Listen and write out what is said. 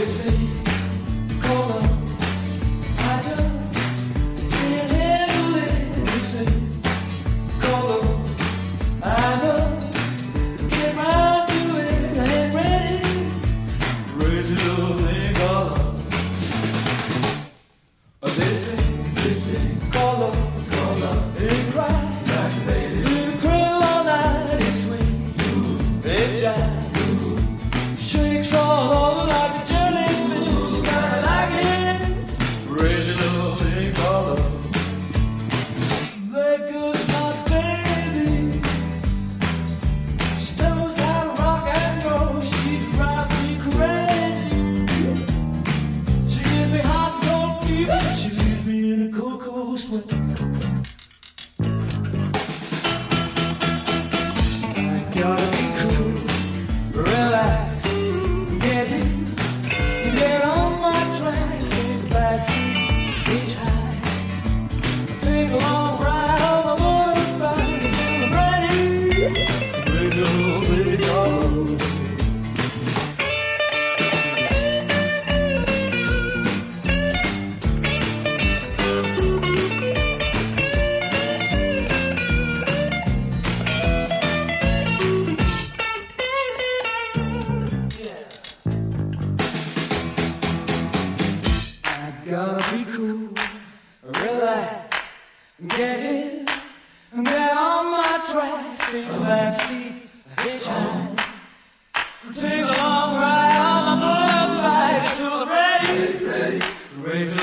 eu sei. way. I got Gotta be cool, relax, get in, get on my tracks, take the back seat, hitchhike, take a long ride on my motorbike I'm ready, ready, raise